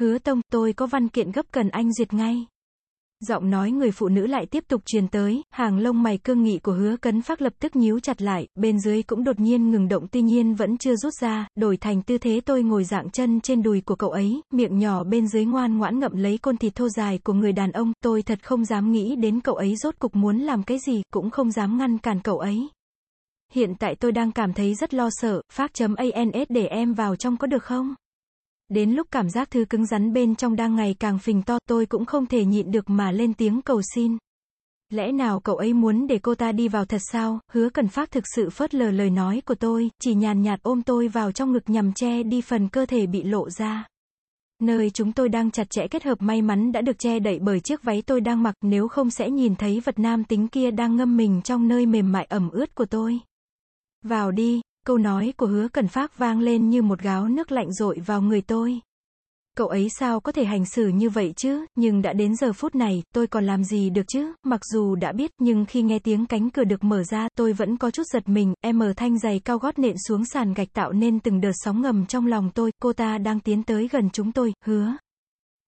Hứa Tông, tôi có văn kiện gấp cần anh duyệt ngay. Giọng nói người phụ nữ lại tiếp tục truyền tới, hàng lông mày cương nghị của hứa cấn phát lập tức nhíu chặt lại, bên dưới cũng đột nhiên ngừng động tuy nhiên vẫn chưa rút ra, đổi thành tư thế tôi ngồi dạng chân trên đùi của cậu ấy, miệng nhỏ bên dưới ngoan ngoãn ngậm lấy côn thịt thô dài của người đàn ông, tôi thật không dám nghĩ đến cậu ấy rốt cục muốn làm cái gì, cũng không dám ngăn cản cậu ấy. Hiện tại tôi đang cảm thấy rất lo sợ, phát.ans để em vào trong có được không? Đến lúc cảm giác thứ cứng rắn bên trong đang ngày càng phình to, tôi cũng không thể nhịn được mà lên tiếng cầu xin. Lẽ nào cậu ấy muốn để cô ta đi vào thật sao, hứa cần phát thực sự phớt lờ lời nói của tôi, chỉ nhàn nhạt ôm tôi vào trong ngực nhằm che đi phần cơ thể bị lộ ra. Nơi chúng tôi đang chặt chẽ kết hợp may mắn đã được che đậy bởi chiếc váy tôi đang mặc, nếu không sẽ nhìn thấy vật nam tính kia đang ngâm mình trong nơi mềm mại ẩm ướt của tôi. Vào đi, Câu nói của hứa cần phát vang lên như một gáo nước lạnh rội vào người tôi. Cậu ấy sao có thể hành xử như vậy chứ, nhưng đã đến giờ phút này, tôi còn làm gì được chứ, mặc dù đã biết, nhưng khi nghe tiếng cánh cửa được mở ra, tôi vẫn có chút giật mình, em mở thanh giày cao gót nện xuống sàn gạch tạo nên từng đợt sóng ngầm trong lòng tôi, cô ta đang tiến tới gần chúng tôi, hứa.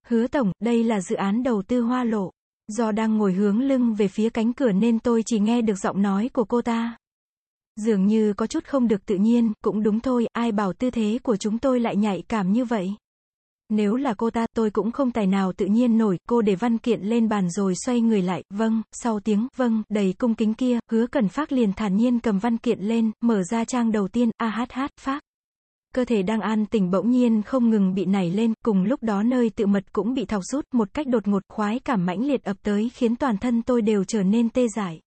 Hứa tổng, đây là dự án đầu tư hoa lộ. Do đang ngồi hướng lưng về phía cánh cửa nên tôi chỉ nghe được giọng nói của cô ta. Dường như có chút không được tự nhiên, cũng đúng thôi, ai bảo tư thế của chúng tôi lại nhạy cảm như vậy. Nếu là cô ta, tôi cũng không tài nào tự nhiên nổi, cô để văn kiện lên bàn rồi xoay người lại, vâng, sau tiếng, vâng, đầy cung kính kia, hứa cần phát liền thản nhiên cầm văn kiện lên, mở ra trang đầu tiên, a hát hát, phát. Cơ thể đang an tỉnh bỗng nhiên không ngừng bị nảy lên, cùng lúc đó nơi tự mật cũng bị thọc rút, một cách đột ngột, khoái cảm mãnh liệt ập tới khiến toàn thân tôi đều trở nên tê dại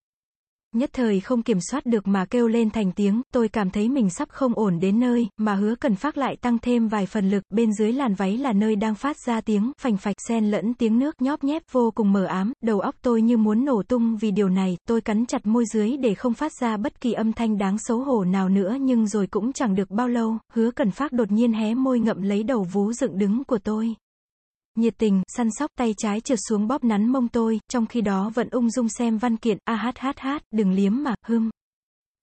nhất thời không kiểm soát được mà kêu lên thành tiếng, tôi cảm thấy mình sắp không ổn đến nơi, mà hứa cần phát lại tăng thêm vài phần lực, bên dưới làn váy là nơi đang phát ra tiếng, phành phạch xen lẫn tiếng nước nhóp nhép vô cùng mờ ám, đầu óc tôi như muốn nổ tung vì điều này, tôi cắn chặt môi dưới để không phát ra bất kỳ âm thanh đáng xấu hổ nào nữa nhưng rồi cũng chẳng được bao lâu, hứa cần phát đột nhiên hé môi ngậm lấy đầu vú dựng đứng của tôi nhiệt tình, săn sóc, tay trái trượt xuống bóp nắn mông tôi, trong khi đó vẫn ung dung xem văn kiện, a hát hát hát, đừng liếm mà, hưng.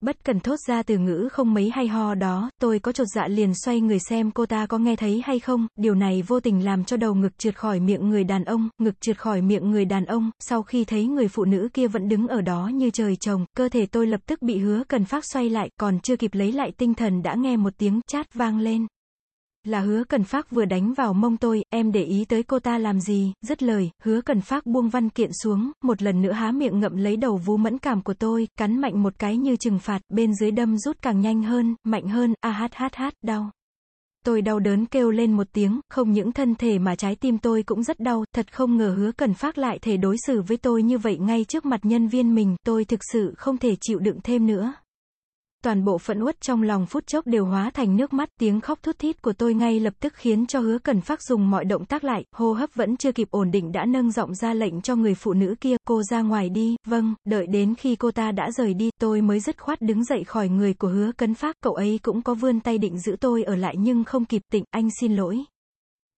Bất cần thốt ra từ ngữ không mấy hay ho đó, tôi có chột dạ liền xoay người xem cô ta có nghe thấy hay không, điều này vô tình làm cho đầu ngực trượt khỏi miệng người đàn ông, ngực trượt khỏi miệng người đàn ông, sau khi thấy người phụ nữ kia vẫn đứng ở đó như trời trồng, cơ thể tôi lập tức bị hứa cần phát xoay lại, còn chưa kịp lấy lại tinh thần đã nghe một tiếng chát vang lên. Là hứa cần phát vừa đánh vào mông tôi, em để ý tới cô ta làm gì, dứt lời, hứa cần phát buông văn kiện xuống, một lần nữa há miệng ngậm lấy đầu vú mẫn cảm của tôi, cắn mạnh một cái như trừng phạt, bên dưới đâm rút càng nhanh hơn, mạnh hơn, a hát hát hát, đau. Tôi đau đớn kêu lên một tiếng, không những thân thể mà trái tim tôi cũng rất đau, thật không ngờ hứa cần phát lại thể đối xử với tôi như vậy ngay trước mặt nhân viên mình, tôi thực sự không thể chịu đựng thêm nữa toàn bộ phẫn uất trong lòng phút chốc đều hóa thành nước mắt, tiếng khóc thút thít của tôi ngay lập tức khiến cho hứa cần phát dùng mọi động tác lại, hô hấp vẫn chưa kịp ổn định đã nâng giọng ra lệnh cho người phụ nữ kia, cô ra ngoài đi, vâng, đợi đến khi cô ta đã rời đi, tôi mới dứt khoát đứng dậy khỏi người của hứa cấn phát, cậu ấy cũng có vươn tay định giữ tôi ở lại nhưng không kịp tịnh, anh xin lỗi.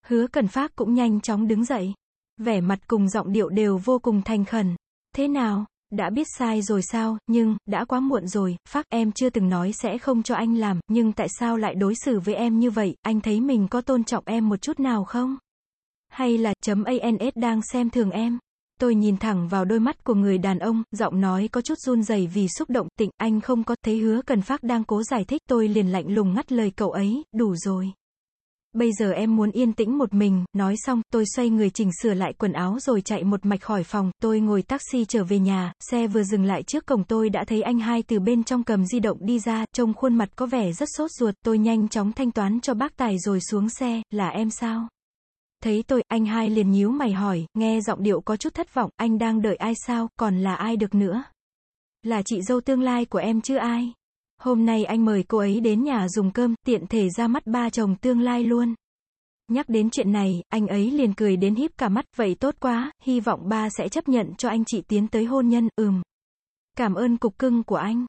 Hứa cần phát cũng nhanh chóng đứng dậy. Vẻ mặt cùng giọng điệu đều vô cùng thành khẩn. Thế nào? Đã biết sai rồi sao, nhưng, đã quá muộn rồi, phát em chưa từng nói sẽ không cho anh làm, nhưng tại sao lại đối xử với em như vậy, anh thấy mình có tôn trọng em một chút nào không? Hay là, chấm ANS đang xem thường em? Tôi nhìn thẳng vào đôi mắt của người đàn ông, giọng nói có chút run rẩy vì xúc động, tịnh, anh không có, thấy hứa cần phát đang cố giải thích, tôi liền lạnh lùng ngắt lời cậu ấy, đủ rồi. Bây giờ em muốn yên tĩnh một mình, nói xong, tôi xoay người chỉnh sửa lại quần áo rồi chạy một mạch khỏi phòng, tôi ngồi taxi trở về nhà, xe vừa dừng lại trước cổng tôi đã thấy anh hai từ bên trong cầm di động đi ra, trông khuôn mặt có vẻ rất sốt ruột, tôi nhanh chóng thanh toán cho bác tài rồi xuống xe, là em sao? Thấy tôi, anh hai liền nhíu mày hỏi, nghe giọng điệu có chút thất vọng, anh đang đợi ai sao, còn là ai được nữa? Là chị dâu tương lai của em chứ ai? Hôm nay anh mời cô ấy đến nhà dùng cơm, tiện thể ra mắt ba chồng tương lai luôn. Nhắc đến chuyện này, anh ấy liền cười đến híp cả mắt, vậy tốt quá, hy vọng ba sẽ chấp nhận cho anh chị tiến tới hôn nhân, ừm. Cảm ơn cục cưng của anh.